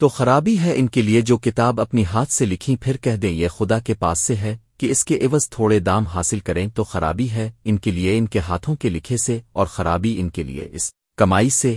تو خرابی ہے ان کے لیے جو کتاب اپنی ہاتھ سے لکھی پھر کہہ دیں، یہ خدا کے پاس سے ہے کہ اس کے عوض تھوڑے دام حاصل کریں تو خرابی ہے ان کے لیے ان کے ہاتھوں کے لکھے سے اور خرابی ان کے لیے اس کمائی سے۔